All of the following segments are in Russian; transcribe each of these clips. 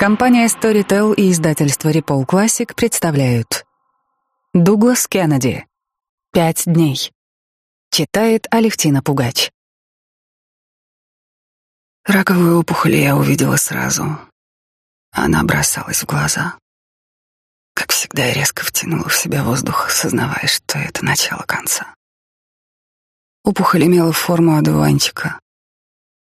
Компания Storytel и издательство Repol Classic представляют Дуглас Кеннеди «Пять дней». Читает Алевтина Пугач. Раковую опухоль я увидела сразу. Она бросалась в глаза. Как всегда, я резко втянула в себя воздух, сознавая, что это начало конца. Опухоль имела форму одуванчика.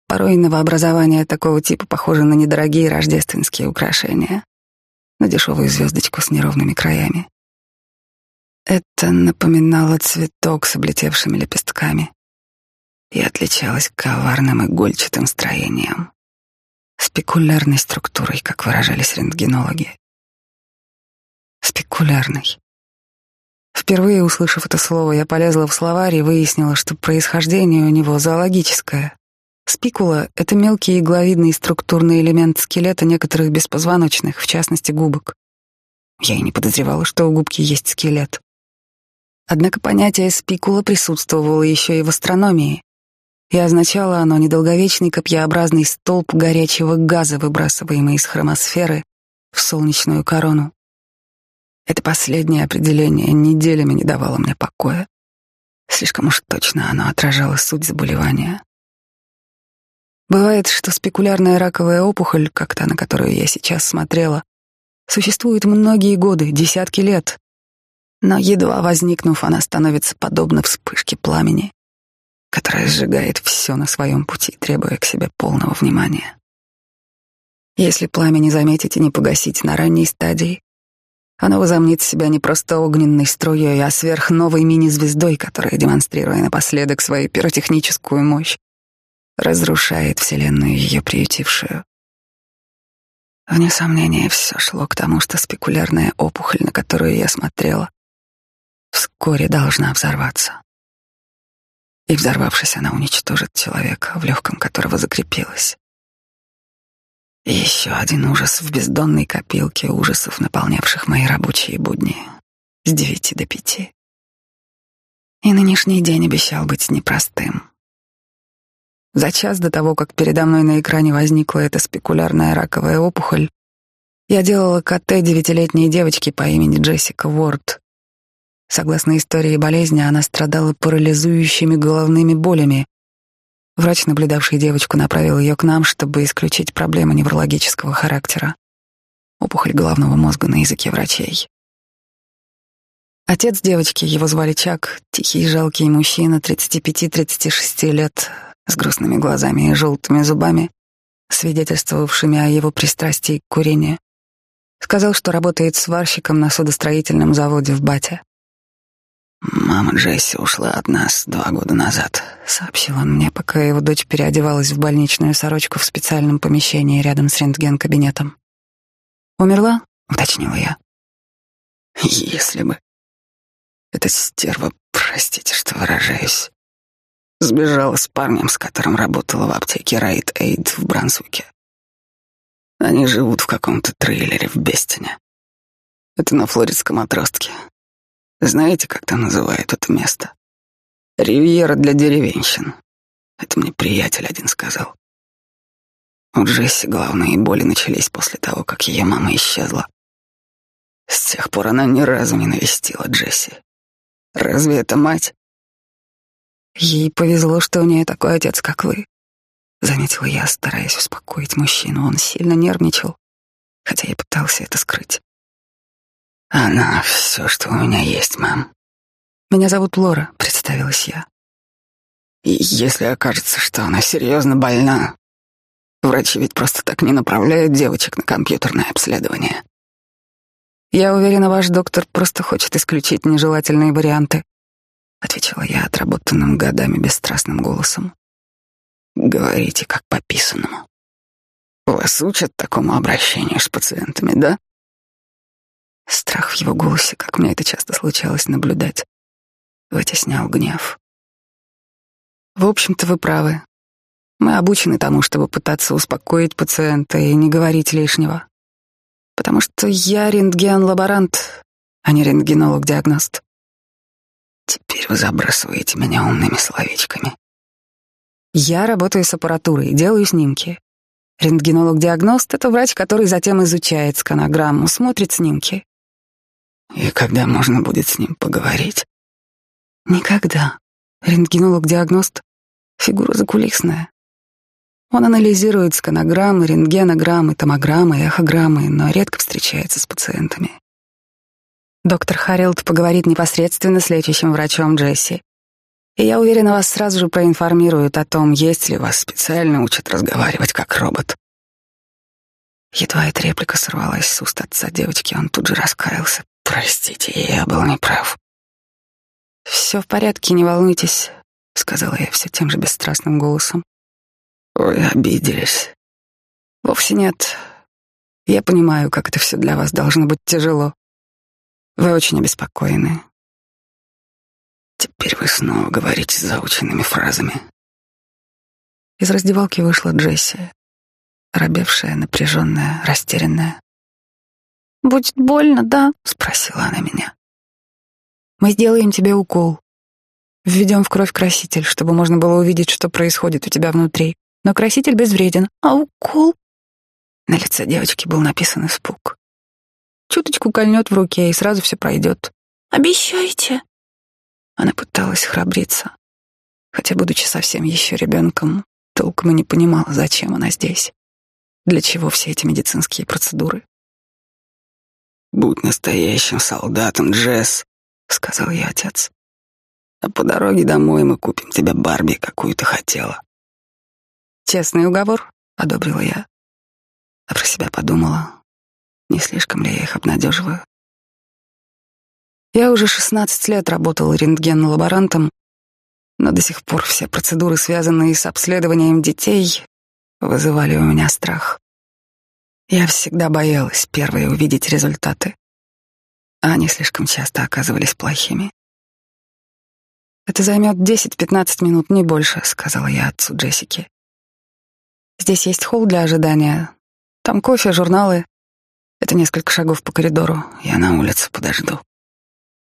Порой новообразования такого типа похожи на недорогие рождественские украшения, на дешевую звездочку с неровными краями. Это напоминало цветок с облетевшими лепестками и отличалось коварным игольчатым строением, спекулярной структурой, как выражались рентгенологи. Спекулярный. Впервые услышав это слово, я полезла в словарь и выяснила, что происхождение у него зоологическое. Спикула — это мелкий игловидный структурный элемент скелета некоторых беспозвоночных, в частности губок. Я и не подозревала, что у губки есть скелет. Однако понятие спикула присутствовало еще и в астрономии, и означало оно недолговечный копьеобразный столб горячего газа, выбрасываемый из хромосферы в солнечную корону. Это последнее определение неделями не давало мне покоя. Слишком уж точно оно отражало суть заболевания. Бывает, что спекулярная раковая опухоль, как та, на которую я сейчас смотрела, существует многие годы, десятки лет. Но едва возникнув, она становится подобна вспышке пламени, которая сжигает все на своем пути, требуя к себе полного внимания. Если пламя не заметить и не погасить на ранней стадии, оно возомнит себя не просто огненной струей, а сверхновой мини-звездой, которая, демонстрируя напоследок свою пиротехническую мощь, разрушает Вселенную, ее приютившую. Вне сомнения, все шло к тому, что спекулярная опухоль, на которую я смотрела, вскоре должна взорваться. И взорвавшись, она уничтожит человека, в легком которого закрепилась. И еще один ужас в бездонной копилке ужасов, наполнявших мои рабочие будни с девяти до пяти. И нынешний день обещал быть непростым. За час до того, как передо мной на экране возникла эта спекулярная раковая опухоль, я делала КТ девятилетней девочки по имени Джессика Уорд. Согласно истории болезни, она страдала парализующими головными болями. Врач, наблюдавший девочку, направил ее к нам, чтобы исключить проблемы неврологического характера. Опухоль головного мозга на языке врачей. Отец девочки, его звали Чак, тихий и жалкий мужчина, 35-36 лет, с грустными глазами и желтыми зубами, свидетельствовавшими о его пристрастии к курению. Сказал, что работает сварщиком на судостроительном заводе в Бате. «Мама Джесси ушла от нас два года назад», — сообщил он мне, пока его дочь переодевалась в больничную сорочку в специальном помещении рядом с рентген-кабинетом. «Умерла?» — уточнила я. «Если бы...» «Эта стерва, простите, что выражаюсь, Сбежала с парнем, с которым работала в аптеке Райт Эйд в Брансвике. Они живут в каком-то трейлере в Бестине. Это на флоридском отростке. Знаете, как там называют это место? Ривьера для деревенщин. Это мне приятель один сказал. У Джесси главные боли начались после того, как ее мама исчезла. С тех пор она ни разу не навестила Джесси. Разве это мать? Ей повезло, что у нее такой отец, как вы. Заметила я, стараясь успокоить мужчину. Он сильно нервничал, хотя я пытался это скрыть. Она все, что у меня есть, мам. Меня зовут Лора, представилась я. И если окажется, что она серьезно больна, врачи ведь просто так не направляют девочек на компьютерное обследование. Я уверена, ваш доктор просто хочет исключить нежелательные варианты. — ответила я отработанным годами бесстрастным голосом. «Говорите, как по писанному. Вас учат такому обращению с пациентами, да?» Страх в его голосе, как мне это часто случалось наблюдать, вытеснял гнев. В общем-то, вы правы. Мы обучены тому, чтобы пытаться успокоить пациента и не говорить лишнего. Потому что я рентген-лаборант, а не рентгенолог-диагност. Вы забрасываете меня умными словечками. Я работаю с аппаратурой, делаю снимки. Рентгенолог-диагност — это врач, который затем изучает сканограмму, смотрит снимки. И когда можно будет с ним поговорить? Никогда. Рентгенолог-диагност — фигура закулисная. Он анализирует сканограммы, рентгенограммы, томограммы, эхограммы, но редко встречается с пациентами. Доктор Харилд поговорит непосредственно с лечащим врачом Джесси. И я уверена, вас сразу же проинформируют о том, есть ли вас специально учат разговаривать как робот. Едва эта реплика сорвалась с уст отца девочки, он тут же раскаялся. Простите, я был неправ. Все в порядке, не волнуйтесь, сказала я все тем же бесстрастным голосом. Вы обиделись. Вовсе нет. Я понимаю, как это все для вас должно быть тяжело. Вы очень обеспокоены. Теперь вы снова говорите заученными фразами. Из раздевалки вышла Джесси, робевшая, напряженная, растерянная. «Будет больно, да?» — спросила она меня. «Мы сделаем тебе укол. Введем в кровь краситель, чтобы можно было увидеть, что происходит у тебя внутри. Но краситель безвреден. А укол?» На лице девочки был написан испуг. Чуточку кольнет в руке, и сразу все пройдет. «Обещайте!» Она пыталась храбриться, хотя, будучи совсем еще ребенком, толком и не понимала, зачем она здесь. Для чего все эти медицинские процедуры? «Будь настоящим солдатом, Джесс», — сказал я отец. «А по дороге домой мы купим тебе Барби, какую ты хотела». «Честный уговор», — одобрила я. А про себя подумала, не слишком ли я их обнадеживаю. Я уже 16 лет работала рентген-лаборантом, но до сих пор все процедуры, связанные с обследованием детей, вызывали у меня страх. Я всегда боялась первые увидеть результаты, а они слишком часто оказывались плохими. «Это займет 10-15 минут, не больше», — сказала я отцу Джессики. «Здесь есть холл для ожидания. Там кофе, журналы. Это несколько шагов по коридору. Я на улице подожду».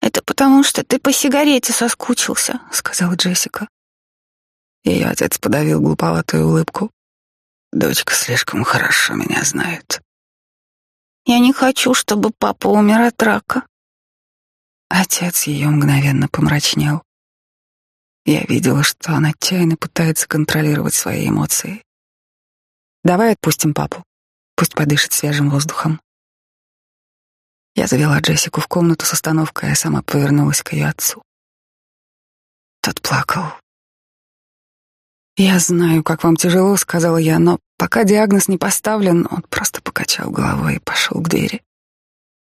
«Это потому, что ты по сигарете соскучился», — сказала Джессика. Ее отец подавил глуповатую улыбку. Дочка слишком хорошо меня знает. Я не хочу, чтобы папа умер от рака. Отец ее мгновенно помрачнел. Я видела, что он отчаянно пытается контролировать свои эмоции. Давай отпустим папу. Пусть подышит свежим воздухом. Я завела Джессику в комнату с остановкой, а сама повернулась к ее отцу. Тот плакал, «Я знаю, как вам тяжело», — сказала я, но пока диагноз не поставлен, он просто покачал головой и пошел к двери,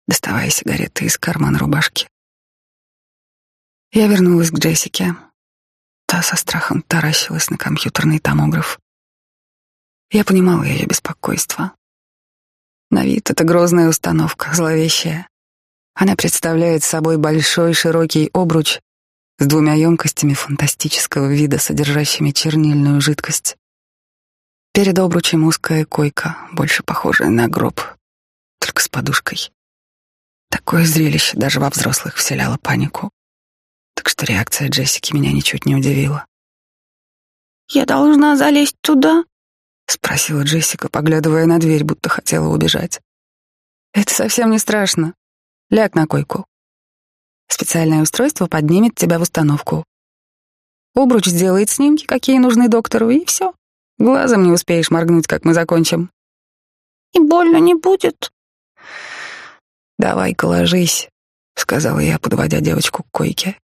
доставая сигареты из кармана рубашки. Я вернулась к Джессике. Та со страхом таращилась на компьютерный томограф. Я понимала ее беспокойство. На вид это грозная установка, зловещая. Она представляет собой большой широкий обруч с двумя емкостями фантастического вида, содержащими чернильную жидкость. Перед обручем узкая койка, больше похожая на гроб, только с подушкой. Такое зрелище даже во взрослых вселяло панику. Так что реакция Джессики меня ничуть не удивила. «Я должна залезть туда?» — спросила Джессика, поглядывая на дверь, будто хотела убежать. «Это совсем не страшно. Ляг на койку. Специальное устройство поднимет тебя в установку. Обруч сделает снимки, какие нужны доктору, и все. Глазом не успеешь моргнуть, как мы закончим. И больно не будет. Давай-ка ложись, сказала я, подводя девочку к койке.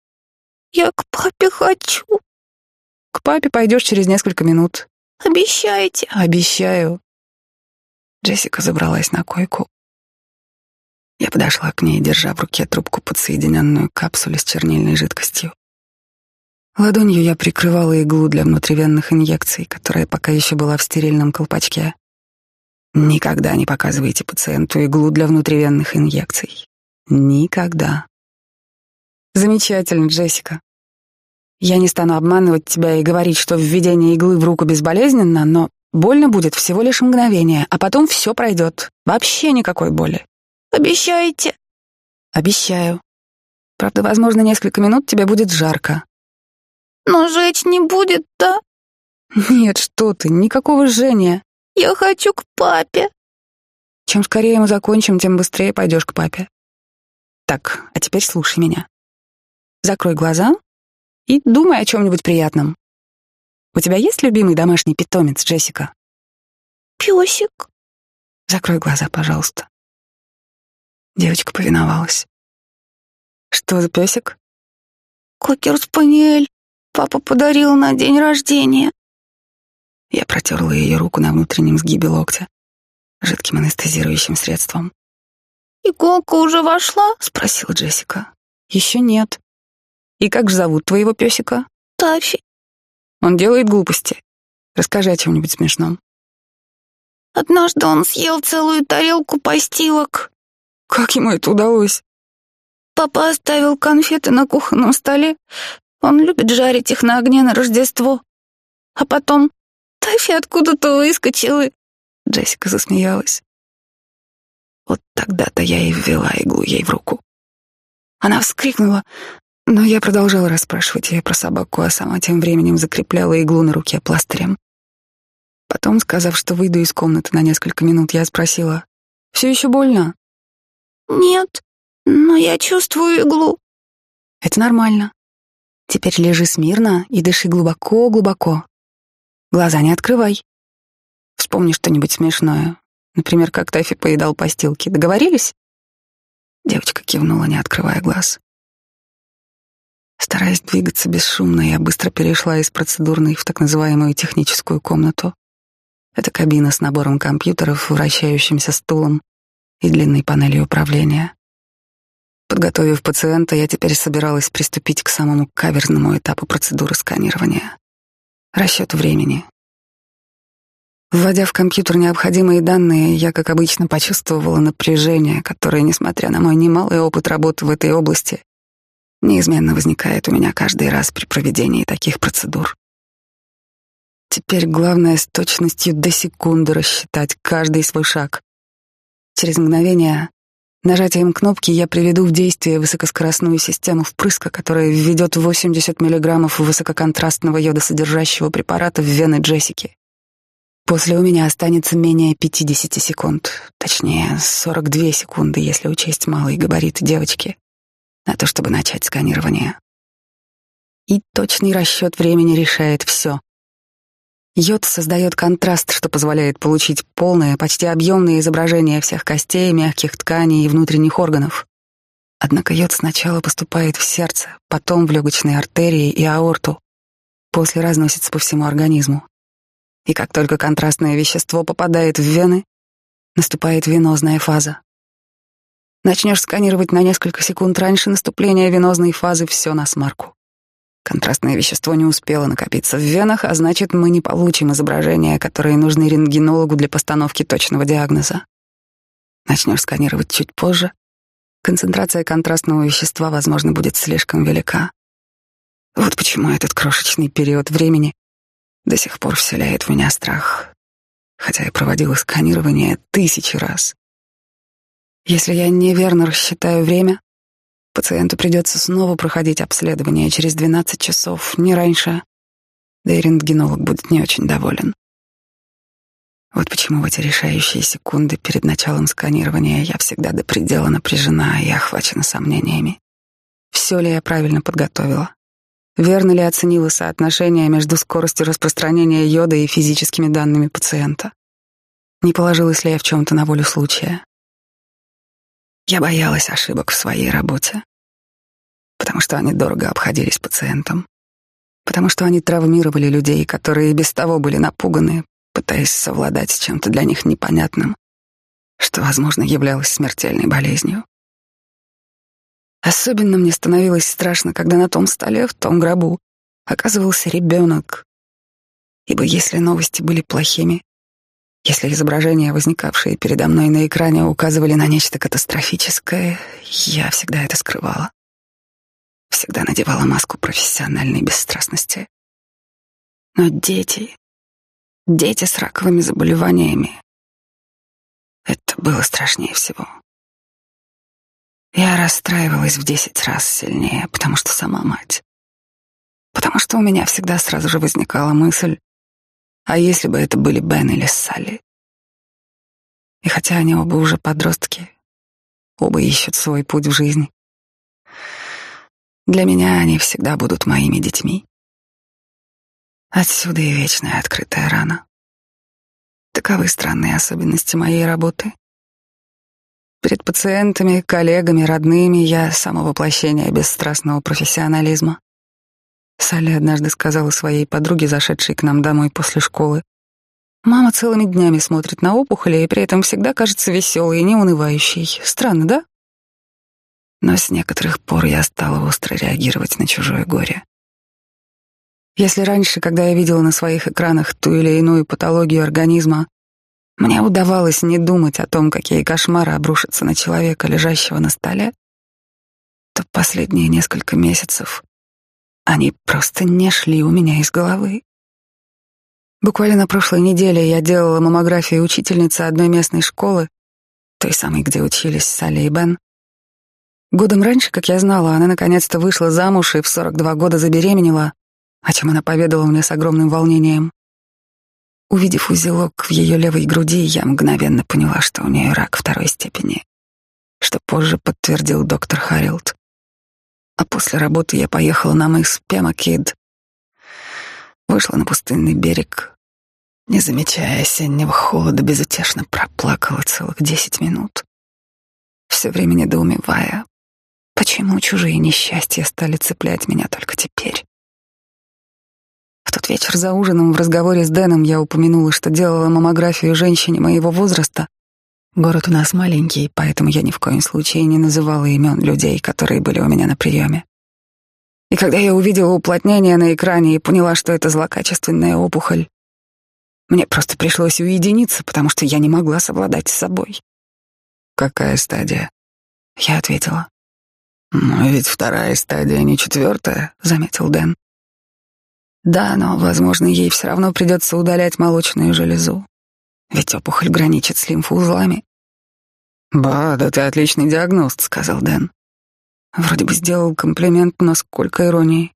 Я к папе хочу. К папе пойдешь через несколько минут. Обещайте. Обещаю. Джессика забралась на койку, я подошла к ней, держа в руке трубку, подсоединенную к капсуле с чернильной жидкостью. Ладонью я прикрывала иглу для внутривенных инъекций, которая пока еще была в стерильном колпачке. Никогда не показывайте пациенту иглу для внутривенных инъекций. Никогда. Замечательно, Джессика. Я не стану обманывать тебя и говорить, что введение иглы в руку безболезненно, но больно будет всего лишь мгновение, а потом все пройдет. Вообще никакой боли. Обещаете?» «Обещаю. Правда, возможно, несколько минут тебе будет жарко». «Но жечь не будет, да?» «Нет, что ты, никакого жжения. Я хочу к папе. Чем скорее мы закончим, тем быстрее пойдешь к папе. Так, а теперь слушай меня. Закрой глаза и думай о чем-нибудь приятном. У тебя есть любимый домашний питомец, Джессика? Песик. Закрой глаза, пожалуйста. Девочка повиновалась. Что за песик? Кокер-спаниель. Папа подарил на день рождения. Я протерла ее руку на внутреннем сгибе локтя жидким анестезирующим средством. «Иголка уже вошла?» — спросила Джессика. «Еще нет. И как же зовут твоего песика?» «Тафи». «Он делает глупости. Расскажи о чем-нибудь смешном». «Однажды он съел целую тарелку постилок». «Как ему это удалось?» «Папа оставил конфеты на кухонном столе. Он любит жарить их на огне на Рождество. А потом Тафи откуда-то выскочил и Джессика засмеялась. Вот тогда-то я и ввела иглу ей в руку. Она вскрикнула, но я продолжала расспрашивать ее про собаку, а сама тем временем закрепляла иглу на руке пластырем. Потом, сказав, что выйду из комнаты на несколько минут, я спросила, «Все еще больно?» «Нет, но я чувствую иглу». «Это нормально. Теперь лежи смирно и дыши глубоко-глубоко. Глаза не открывай. Вспомни что-нибудь смешное. Например, как Тафи поедал постилки. Договорились?» Девочка кивнула, не открывая глаз. Стараясь двигаться бесшумно, я быстро перешла из процедурной в так называемую техническую комнату. Это кабина с набором компьютеров, вращающимся стулом и длинной панелью управления. Подготовив пациента, я теперь собиралась приступить к самому каверзному этапу процедуры сканирования. Расчет времени, Вводя в компьютер необходимые данные, я, как обычно, почувствовала напряжение, которое, несмотря на мой немалый опыт работы в этой области, неизменно возникает у меня каждый раз при проведении таких процедур. Теперь главное с точностью до секунды рассчитать каждый свой шаг. Через мгновение нажатием кнопки я приведу в действие высокоскоростную систему впрыска, которая введет 80 миллиграммов высококонтрастного йодосодержащего препарата в вены Джессики. После у меня останется менее 50 секунд, точнее 42 секунды, если учесть малый габарит девочки, на то, чтобы начать сканирование. И точный расчет времени решает все. Йод создает контраст, что позволяет получить полное, почти объемное изображение всех костей, мягких тканей и внутренних органов. Однако йод сначала поступает в сердце, потом в легочные артерии и аорту, после разносится по всему организму. И как только контрастное вещество попадает в вены, наступает венозная фаза. Начнешь сканировать на несколько секунд раньше наступления венозной фазы, все на смарку. Контрастное вещество не успело накопиться в венах, а значит, мы не получим изображения, которые нужны рентгенологу для постановки точного диагноза. Начнешь сканировать чуть позже, концентрация контрастного вещества, возможно, будет слишком велика. Вот почему этот крошечный период времени до сих пор вселяет в меня страх, хотя я проводила сканирование тысячи раз. Если я неверно рассчитаю время, пациенту придется снова проходить обследование через 12 часов, не раньше, да и рентгенолог будет не очень доволен. Вот почему в эти решающие секунды перед началом сканирования я всегда до предела напряжена и охвачена сомнениями. Все ли я правильно подготовила? Верно ли оценила соотношение между скоростью распространения йода и физическими данными пациента? Не положилась ли я в чем-то на волю случая? Я боялась ошибок в своей работе, потому что они дорого обходились пациентам, потому что они травмировали людей, которые без того были напуганы, пытаясь совладать с чем-то для них непонятным, что, возможно, являлось смертельной болезнью. Особенно мне становилось страшно, когда на том столе, в том гробу, оказывался ребенок. Ибо если новости были плохими, если изображения, возникавшие передо мной на экране, указывали на нечто катастрофическое, я всегда это скрывала. Всегда надевала маску профессиональной бесстрастности. Но дети, дети с раковыми заболеваниями, это было страшнее всего. Я расстраивалась в десять раз сильнее, потому что сама мать. Потому что у меня всегда сразу же возникала мысль, а если бы это были Бен или Салли? И хотя они оба уже подростки, оба ищут свой путь в жизни, для меня они всегда будут моими детьми. Отсюда и вечная открытая рана. Таковы странные особенности моей работы. Перед пациентами, коллегами, родными я само воплощение бесстрастного профессионализма. Салли однажды сказала своей подруге, зашедшей к нам домой после школы, «Мама целыми днями смотрит на опухоли и при этом всегда кажется веселой и неунывающей. Странно, да?» Но с некоторых пор я стала остро реагировать на чужое горе. Если раньше, когда я видела на своих экранах ту или иную патологию организма, мне удавалось не думать о том, какие кошмары обрушатся на человека, лежащего на столе, то последние несколько месяцев они просто не шли у меня из головы. Буквально на прошлой неделе я делала маммографию учительницы одной местной школы, той самой, где учились Салли и Бен. Годом раньше, как я знала, она наконец-то вышла замуж и в 42 года забеременела, о чем она поведала мне с огромным волнением. Увидев узелок в ее левой груди, я мгновенно поняла, что у нее рак второй степени, что позже подтвердил доктор Харилд. А после работы я поехала на мыс Пемакид, вышла на пустынный берег, не замечая осеннего холода, безутешно проплакала целых десять минут, все время недоумевая, почему чужие несчастья стали цеплять меня только теперь тот вечер за ужином в разговоре с Дэном я упомянула, что делала маммографию женщине моего возраста. Город у нас маленький, поэтому я ни в коем случае не называла имен людей, которые были у меня на приеме. И когда я увидела уплотнение на экране и поняла, что это злокачественная опухоль, мне просто пришлось уединиться, потому что я не могла совладать с собой. «Какая стадия?» Я ответила. «Ну, ведь вторая стадия, не четвертая», — заметил Дэн. Да, но, возможно, ей все равно придется удалять молочную железу. Ведь опухоль граничит с лимфоузлами. «Ба, да ты отличный диагност», — сказал Дэн. Вроде бы сделал комплимент, но сколько иронии.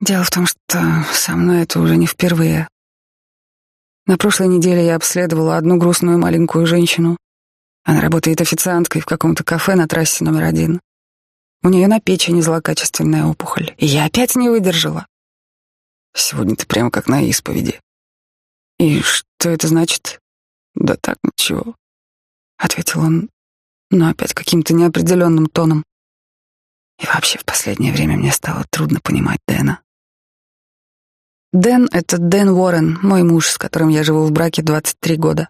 Дело в том, что со мной это уже не впервые. На прошлой неделе я обследовала одну грустную маленькую женщину. Она работает официанткой в каком-то кафе на трассе номер один. У нее на печени злокачественная опухоль. И я опять не выдержала. Сегодня ты прямо как на исповеди. И что это значит? Да так, ничего. Ответил он, но опять каким-то неопределенным тоном. И вообще в последнее время мне стало трудно понимать Дэна. Дэн — это Дэн Уоррен, мой муж, с которым я живу в браке 23 года.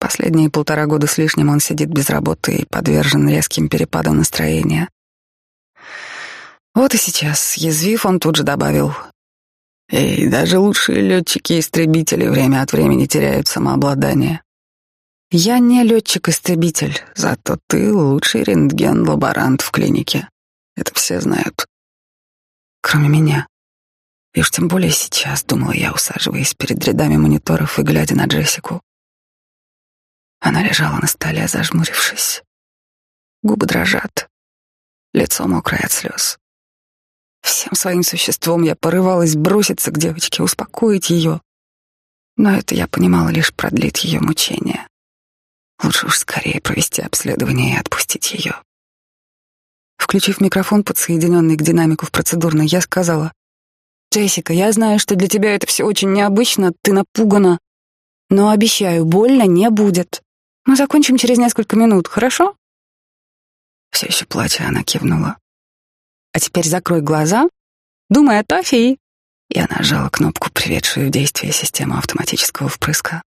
Последние полтора года с лишним он сидит без работы и подвержен резким перепадам настроения. Вот и сейчас, язвив, он тут же добавил, и даже лучшие летчики-истребители время от времени теряют самообладание. Я не летчик-истребитель, зато ты лучший рентген-лаборант в клинике. Это все знают. Кроме меня. И уж тем более сейчас, думала я, усаживаясь перед рядами мониторов и глядя на Джессику. Она лежала на столе, зажмурившись. Губы дрожат, лицо мокрое от слез. Всем своим существом я порывалась броситься к девочке, успокоить ее. Но это, я понимала, лишь продлит ее мучения. Лучше уж скорее провести обследование и отпустить ее. Включив микрофон, подсоединенный к динамику в процедурной, я сказала, «Джессика, я знаю, что для тебя это все очень необычно, ты напугана, но обещаю, больно не будет. Мы закончим через несколько минут, хорошо?» Все еще плача, она кивнула. А теперь закрой глаза, думай о Тафии. Я нажала кнопку, приведшую в действие систему автоматического впрыска.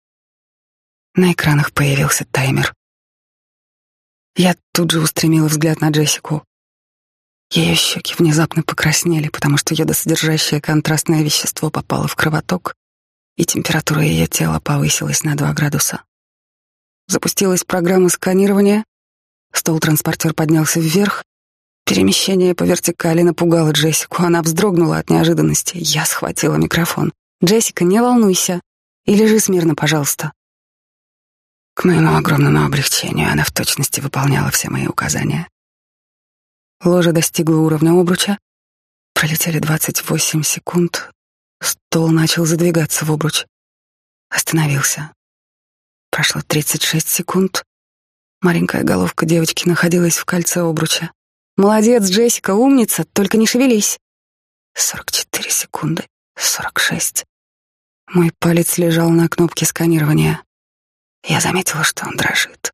На экранах появился таймер. Я тут же устремила взгляд на Джессику. Ее щеки внезапно покраснели, потому что йодосодержащее контрастное вещество попало в кровоток, и температура ее тела повысилась на 2 градуса. Запустилась программа сканирования, стол-транспортер поднялся вверх, Перемещение по вертикали напугало Джессику. Она вздрогнула от неожиданности. Я схватила микрофон. «Джессика, не волнуйся. И лежи смирно, пожалуйста». К моему огромному облегчению она в точности выполняла все мои указания. Ложа достигла уровня обруча. Пролетели 28 секунд. Стол начал задвигаться в обруч. Остановился. Прошло 36 секунд. Маленькая головка девочки находилась в кольце обруча. «Молодец, Джессика, умница, только не шевелись!» 44 секунды, 46. Мой палец лежал на кнопке сканирования. Я заметила, что он дрожит.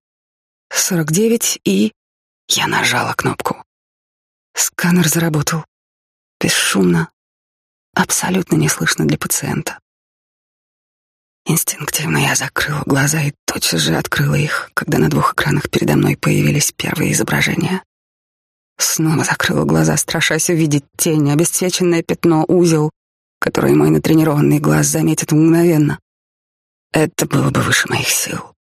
49 и... Я нажала кнопку. Сканер заработал. Бесшумно. Абсолютно неслышно для пациента. Инстинктивно я закрыла глаза и тотчас же открыла их, когда на двух экранах передо мной появились первые изображения. Снова закрыла глаза, страшась увидеть тень, обесцвеченное пятно, узел, который мой натренированный глаз заметит мгновенно. Это было бы выше моих сил.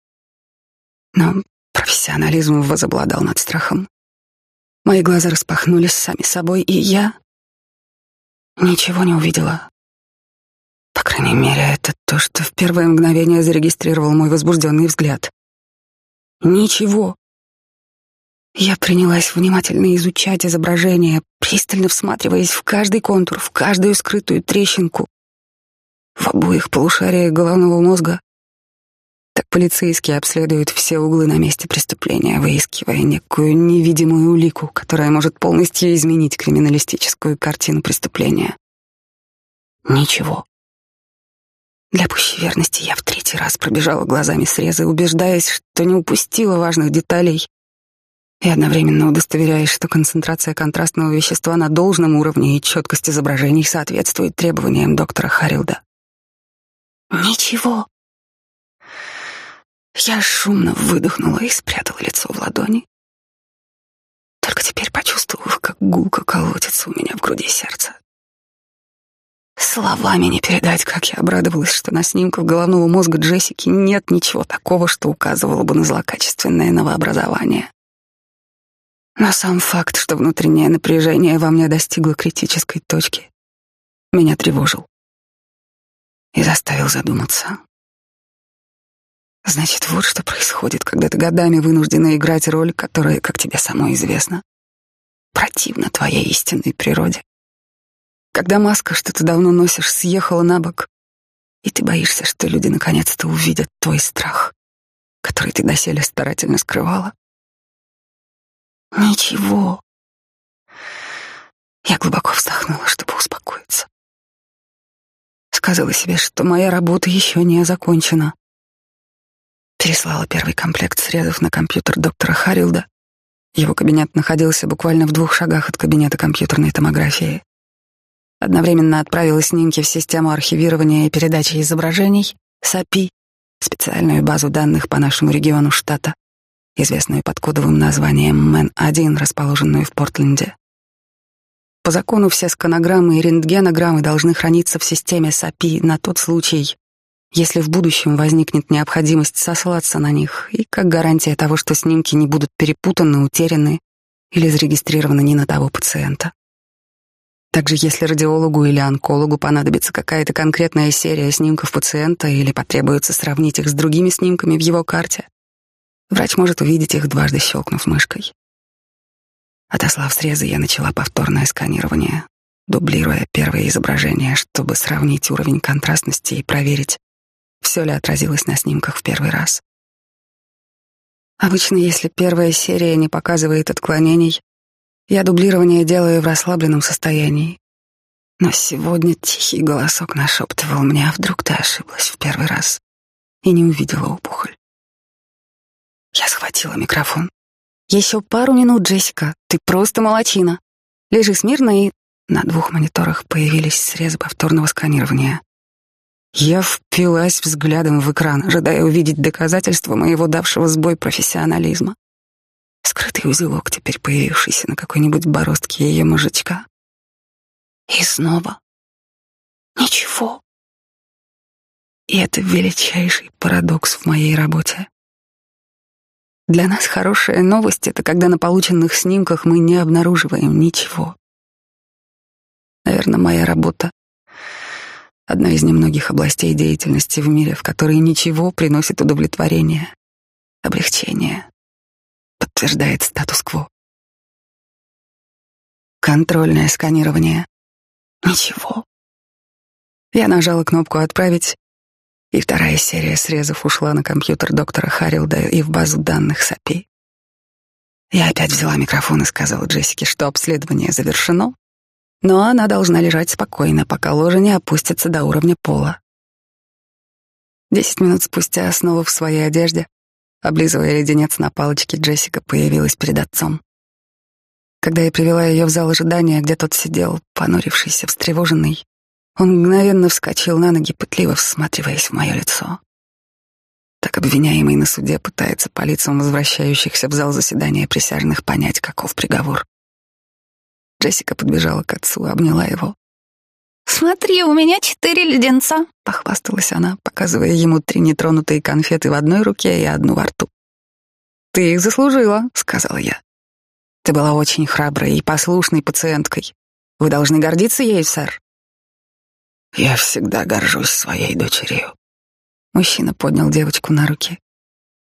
Но профессионализм возобладал над страхом. Мои глаза распахнулись сами собой, и я ничего не увидела. По крайней мере, это то, что в первое мгновение зарегистрировал мой возбужденный взгляд. Ничего. Я принялась внимательно изучать изображение, пристально всматриваясь в каждый контур, в каждую скрытую трещинку. В обоих полушариях головного мозга. Так полицейские обследуют все углы на месте преступления, выискивая некую невидимую улику, которая может полностью изменить криминалистическую картину преступления. Ничего. Для пущей верности я в третий раз пробежала глазами срезы, убеждаясь, что не упустила важных деталей, и одновременно удостоверяясь, что концентрация контрастного вещества на должном уровне и четкость изображений соответствует требованиям доктора Харилда. Ничего. Я шумно выдохнула и спрятала лицо в ладони. Только теперь почувствовав, как гулко колотится у меня в груди сердце. Словами не передать, как я обрадовалась, что на снимках головного мозга Джессики нет ничего такого, что указывало бы на злокачественное новообразование. Но сам факт, что внутреннее напряжение во мне достигло критической точки, меня тревожил и заставил задуматься. Значит, вот что происходит, когда ты годами вынуждена играть роль, которая, как тебе самой известно, противна твоей истинной природе. Когда маска, что ты давно носишь, съехала на бок, и ты боишься, что люди наконец-то увидят твой страх, который ты доселе старательно скрывала. Ничего. Я глубоко вздохнула, чтобы успокоиться. Сказала себе, что моя работа еще не закончена. Переслала первый комплект срезов на компьютер доктора Харилда. Его кабинет находился буквально в двух шагах от кабинета компьютерной томографии. Одновременно отправила снимки в систему архивирования и передачи изображений, САПИ, специальную базу данных по нашему региону штата, известную под кодовым названием МЭН-1, расположенную в Портленде. По закону все сканограммы и рентгенограммы должны храниться в системе САПИ на тот случай, если в будущем возникнет необходимость сослаться на них, и как гарантия того, что снимки не будут перепутаны, утеряны или зарегистрированы не на того пациента. Также если радиологу или онкологу понадобится какая-то конкретная серия снимков пациента или потребуется сравнить их с другими снимками в его карте, врач может увидеть их, дважды щелкнув мышкой. Отослав срезы, я начала повторное сканирование, дублируя первое изображение, чтобы сравнить уровень контрастности и проверить, все ли отразилось на снимках в первый раз. Обычно, если первая серия не показывает отклонений, я дублирование делаю в расслабленном состоянии. Но сегодня тихий голосок нашептывал мне, а вдруг ты ошиблась в первый раз и не увидела опухоль. Я схватила микрофон. Еще пару минут, Джессика, ты просто молочина. Лежи смирно и... На двух мониторах появились срезы повторного сканирования. Я впилась взглядом в экран, ожидая увидеть доказательства моего давшего сбой профессионализма. Скрытый узелок, теперь появившийся на какой-нибудь бороздке ее мужичка. И снова ничего. И это величайший парадокс в моей работе. Для нас хорошая новость — это когда на полученных снимках мы не обнаруживаем ничего. Наверное, моя работа — одна из немногих областей деятельности в мире, в которой ничего приносит удовлетворение, облегчение, подтверждает статус-кво. Контрольное сканирование. Ничего. Я нажала кнопку «Отправить» И вторая серия срезов ушла на компьютер доктора Харилда и в базу данных САПИ. Я опять взяла микрофон и сказала Джессике, что обследование завершено, но она должна лежать спокойно, пока ложа не опустится до уровня пола. Десять минут спустя, снова в своей одежде, облизывая леденец на палочке, Джессика появилась перед отцом. Когда я привела ее в зал ожидания, где тот сидел, понурившийся, встревоженный, он мгновенно вскочил на ноги, пытливо всматриваясь в мое лицо. Так обвиняемый на суде пытается по лицам возвращающихся в зал заседания присяжных понять, каков приговор. Джессика подбежала к отцу, обняла его. «Смотри, у меня четыре леденца», — похвасталась она, показывая ему три нетронутые конфеты в одной руке и одну во рту. «Ты их заслужила», — сказала я. «Ты была очень храброй и послушной пациенткой. Вы должны гордиться ей, сэр». Я всегда горжусь своей дочерью. Мужчина поднял девочку на руки,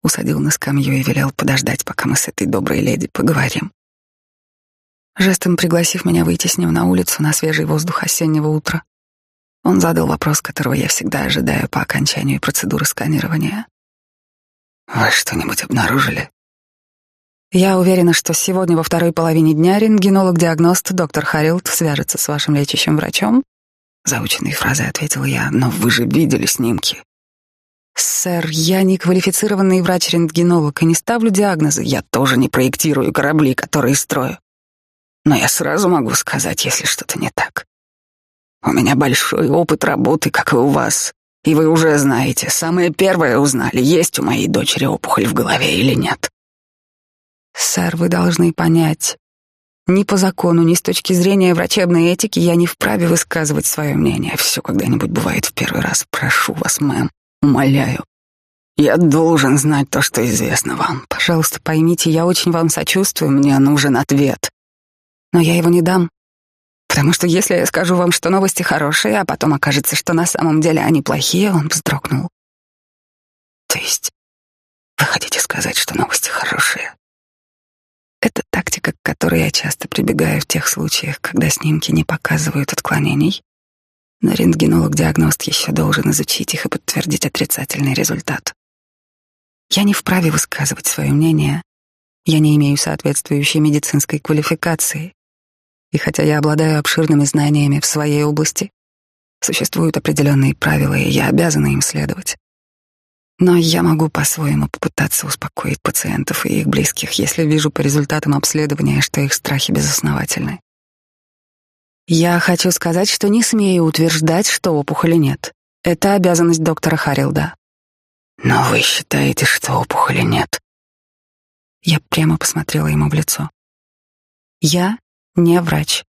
усадил на скамью и велел подождать, пока мы с этой доброй леди поговорим. Жестом пригласив меня выйти с ним на улицу на свежий воздух осеннего утра, он задал вопрос, которого я всегда ожидаю по окончанию процедуры сканирования. «Вы что-нибудь обнаружили?» Я уверена, что сегодня во второй половине дня рентгенолог-диагност доктор Харилд свяжется с вашим лечащим врачом Заученной фразой ответил я, но вы же видели снимки. Сэр, я не квалифицированный врач-рентгенолог и не ставлю диагнозы. Я тоже не проектирую корабли, которые строю. Но я сразу могу сказать, если что-то не так. У меня большой опыт работы, как и у вас. И вы уже знаете, самое первое узнали, есть у моей дочери опухоль в голове или нет. Сэр, вы должны понять, ни по закону, ни с точки зрения врачебной этики я не вправе высказывать свое мнение. Все когда-нибудь бывает в первый раз. Прошу вас, мэм, умоляю. Я должен знать то, что известно вам. Пожалуйста, поймите, я очень вам сочувствую, мне нужен ответ. Но я его не дам. Потому что если я скажу вам, что новости хорошие, а потом окажется, что на самом деле они плохие, он вздрогнул. То есть вы хотите сказать, что новости хорошие? Это тактика, к которой я часто прибегаю в тех случаях, когда снимки не показывают отклонений, но рентгенолог-диагност еще должен изучить их и подтвердить отрицательный результат. Я не вправе высказывать свое мнение, я не имею соответствующей медицинской квалификации, и хотя я обладаю обширными знаниями в своей области, существуют определенные правила, и я обязана им следовать. Но я могу по-своему попытаться успокоить пациентов и их близких, если вижу по результатам обследования, что их страхи безосновательны. Я хочу сказать, что не смею утверждать, что опухоли нет. Это обязанность доктора Харилда. Но вы считаете, что опухоли нет? Я прямо посмотрела ему в лицо. Я не врач.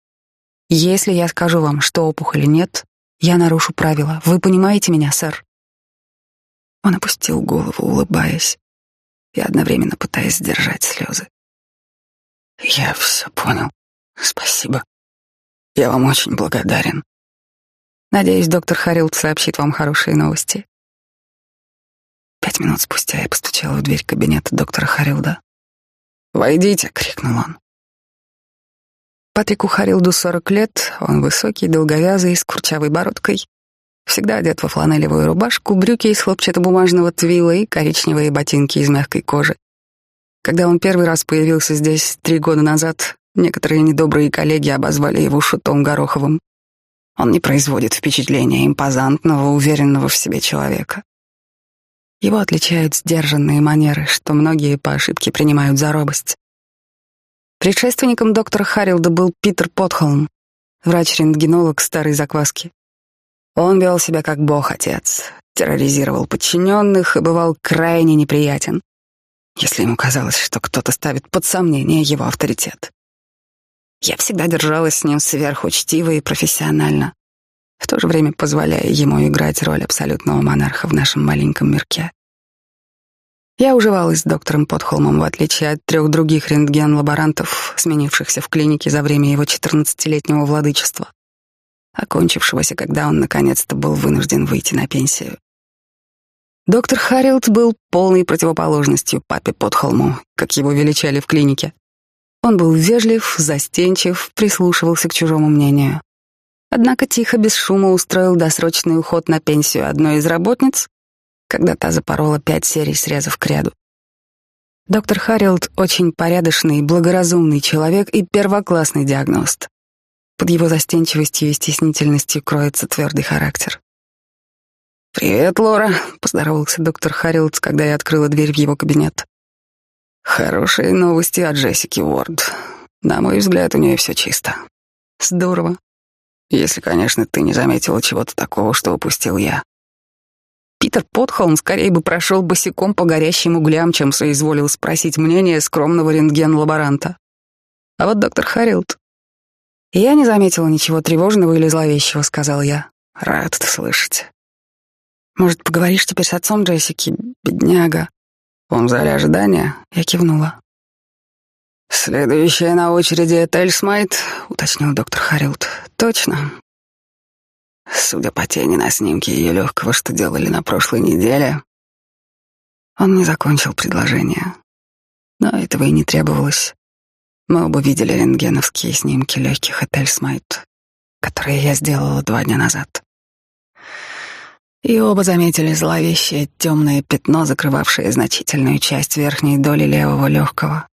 Если я скажу вам, что опухоли нет, я нарушу правила. Вы понимаете меня, сэр? Он опустил голову, улыбаясь и одновременно пытаясь сдержать слезы. Я все понял. Спасибо. Я вам очень благодарен. Надеюсь, доктор Харилд сообщит вам хорошие новости. Пять минут спустя я постучала в дверь кабинета доктора Харилда. «Войдите!» — крикнул он. Патрику Харилду сорок лет, он высокий, долговязый, с курчавой бородкой. Всегда одет во фланелевую рубашку, брюки из хлопчатобумажного твила и коричневые ботинки из мягкой кожи. Когда он первый раз появился здесь три года назад, некоторые недобрые коллеги обозвали его шутом Гороховым. Он не производит впечатления импозантного, уверенного в себе человека. Его отличают сдержанные манеры, что многие по ошибке принимают за робость. Предшественником доктора Харилда был Питер Потхолм, врач-рентгенолог старой закваски. Он вел себя как бог-отец, терроризировал подчиненных и бывал крайне неприятен, если ему казалось, что кто-то ставит под сомнение его авторитет. Я всегда держалась с ним сверхучтиво и профессионально, в то же время позволяя ему играть роль абсолютного монарха в нашем маленьком мирке. Я уживалась с доктором Подхолмом, в отличие от трех других рентген-лаборантов, сменившихся в клинике за время его 14-летнего владычества окончившегося, когда он наконец-то был вынужден выйти на пенсию. Доктор Харилд был полной противоположностью папе Подхолму, как его величали в клинике. Он был вежлив, застенчив, прислушивался к чужому мнению. Однако тихо, без шума устроил досрочный уход на пенсию одной из работниц когда та запорола пять серий срезов к ряду. Доктор Харилд очень порядочный, благоразумный человек и первоклассный диагност. Под его застенчивостью и стеснительностью кроется твердый характер. «Привет, Лора», — поздоровался доктор Харилдс, когда я открыла дверь в его кабинет. «Хорошие новости от Джессики Уорд. На мой взгляд, у нее все чисто. Здорово. Если, конечно, ты не заметила чего-то такого, что упустил я». Питер Потхолм скорее бы прошел босиком по горящим углям, чем соизволил спросить мнение скромного рентген-лаборанта. А вот доктор Харилд... Я не заметила ничего тревожного или зловещего, сказал я. Рад это слышать. Может, поговоришь теперь с отцом Джессики, бедняга? Он в зале ожидания? Я кивнула. Следующая на очереди Тельсмайт, уточнил доктор Харилд. Точно. Судя по тени на снимке ее легкого, что делали на прошлой неделе, он не закончил предложение. Но этого и не требовалось. Мы оба видели рентгеновские снимки легких и Тельсмайт, которые я сделала два дня назад. И оба заметили зловещее темное пятно, закрывавшее значительную часть верхней доли левого легкого.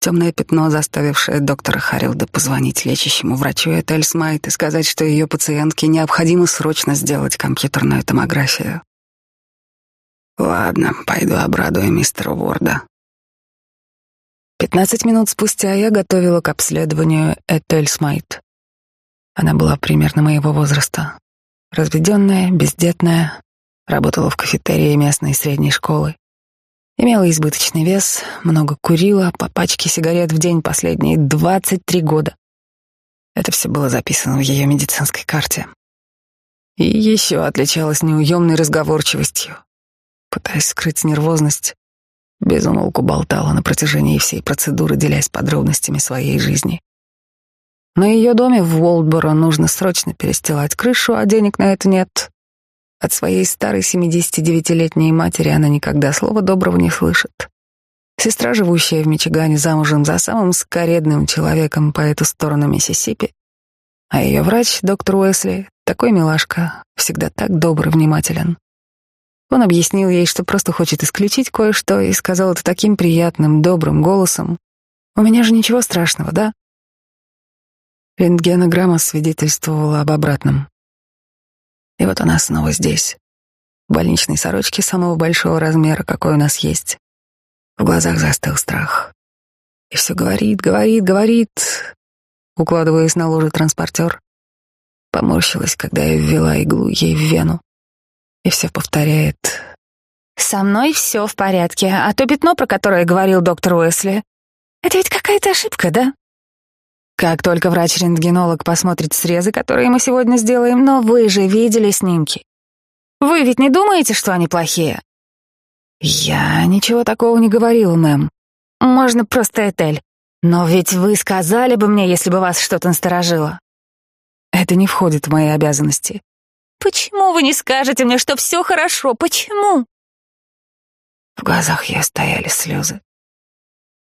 Темное пятно, заставившее доктора Харилда позвонить лечащему врачу Этель Смайт и сказать, что ее пациентке необходимо срочно сделать компьютерную томографию. Ладно, пойду обрадую мистера Уорда. Пятнадцать минут спустя я готовила к обследованию Этель Смайт. Она была примерно моего возраста. Разведенная, бездетная, работала в кафетерии местной средней школы. Имела избыточный вес, много курила, по пачке сигарет в день последние 23 года. Это все было записано в ее медицинской карте. И еще отличалась неуемной разговорчивостью. Пытаясь скрыть нервозность, безумолку болтала на протяжении всей процедуры, делясь подробностями своей жизни. На ее доме в Уолтборо нужно срочно перестилать крышу, а денег на это нет. От своей старой 79-летней матери она никогда слова доброго не слышит. Сестра, живущая в Мичигане, замужем за самым скоредным человеком по эту сторону Миссисипи, а ее врач, доктор Уэсли, такой милашка, всегда так добр и внимателен. Он объяснил ей, что просто хочет исключить кое-что, и сказал это таким приятным, добрым голосом. «У меня же ничего страшного, да?» Рентгенограмма свидетельствовала об обратном. И вот она снова здесь, в больничной сорочке самого большого размера, какой у нас есть. В глазах застыл страх. И все говорит, говорит, говорит, укладываясь на ложе транспортер. Поморщилась, когда я ввела иглу ей в вену. И все повторяет. «Со мной все в порядке, а то пятно, про которое говорил доктор Уэсли, это ведь какая-то ошибка, да?» Как только врач-рентгенолог посмотрит срезы, которые мы сегодня сделаем, но вы же видели снимки. Вы ведь не думаете, что они плохие? Я ничего такого не говорил, мэм. Можно просто Этель. Но ведь вы сказали бы мне, если бы вас что-то насторожило. Это не входит в мои обязанности. Почему вы не скажете мне, что все хорошо? Почему? В глазах ее стояли слезы.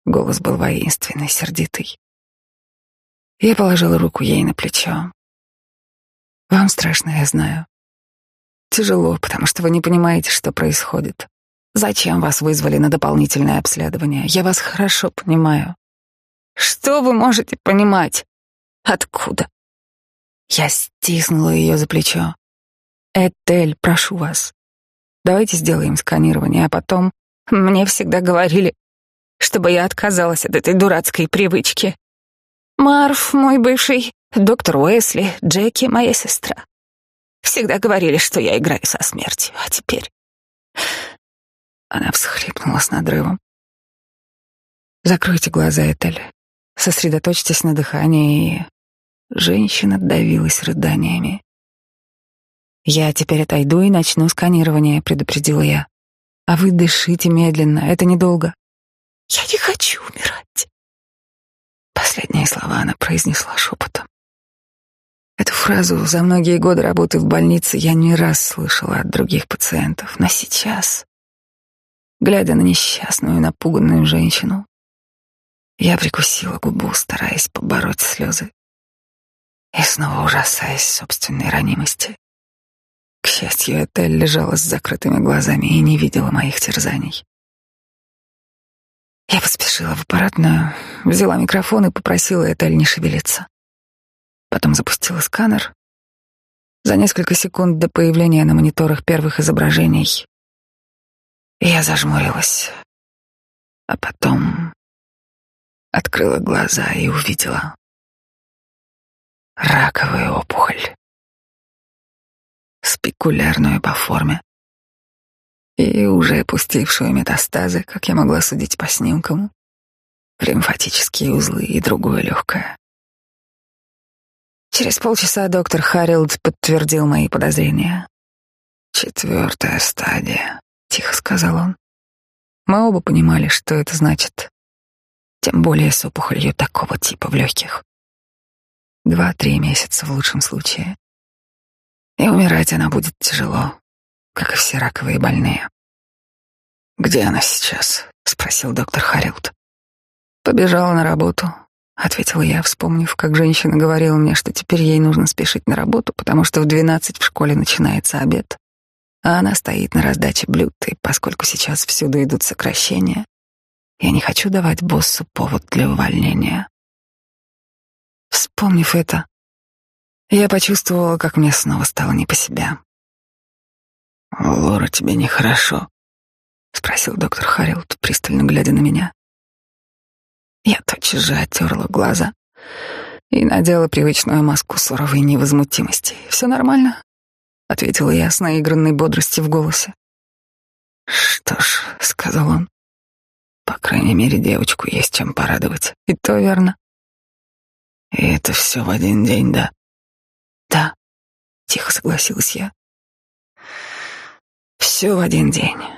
Голос был воинственный, сердитый. Я положила руку ей на плечо. Вам страшно, я знаю. Тяжело, потому что вы не понимаете, что происходит. Зачем вас вызвали на дополнительное обследование? Я вас хорошо понимаю. Что вы можете понимать? Откуда? Я стиснула ее за плечо. Этель, прошу вас. Давайте сделаем сканирование, а потом мне всегда говорили, чтобы я отказалась от этой дурацкой привычки. Марф, мой бывший, доктор Уэсли, Джеки, моя сестра. Всегда говорили, что я играю со смертью, а теперь... Она всхлипнула с надрывом. Закройте глаза, Этель. Сосредоточьтесь на дыхании. Женщина давилась рыданиями. «Я теперь отойду и начну сканирование», — предупредила я. «А вы дышите медленно, это недолго». «Я не хочу умирать», Последние слова она произнесла шепотом. Эту фразу за многие годы работы в больнице я не раз слышала от других пациентов, но сейчас, глядя на несчастную, напуганную женщину, я прикусила губу, стараясь побороть слезы и снова ужасаясь собственной ранимости. Счастью, Этель лежала с закрытыми глазами и не видела моих терзаний. Я поспешила в аппаратную, взяла микрофон и попросила Этель не шевелиться. Потом запустила сканер. За несколько секунд до появления на мониторах первых изображений я зажмурилась, а потом открыла глаза и увидела раковую опухоль, спекулярную по форме и уже пустившую метастазы, как я могла судить по снимкам, лимфатические узлы и другое легкое. Через полчаса доктор Харилд подтвердил мои подозрения. «Четвертая стадия», — тихо сказал он. Мы оба понимали, что это значит. Тем более с опухолью такого типа в легких. Два-три месяца в лучшем случае. И умирать она будет тяжело, как и все раковые больные. «Где она сейчас?» — спросил доктор Харилд. «Побежала на работу», — ответила я, вспомнив, как женщина говорила мне, что теперь ей нужно спешить на работу, потому что в двенадцать в школе начинается обед, а она стоит на раздаче блюд, и поскольку сейчас всюду идут сокращения, я не хочу давать боссу повод для увольнения. Вспомнив это, я почувствовала, как мне снова стало не по себе. «Лора, тебе нехорошо?» — спросил доктор Харилд, пристально глядя на меня. Я тотчас же оттерла глаза и надела привычную маску суровой невозмутимости. «Все нормально?» — ответила я с наигранной бодростью в голосе. «Что ж», — сказал он, — «по крайней мере, девочку есть чем порадовать. И то верно». «И это все в один день, да?» «Да», — тихо согласилась я. «Все в один день».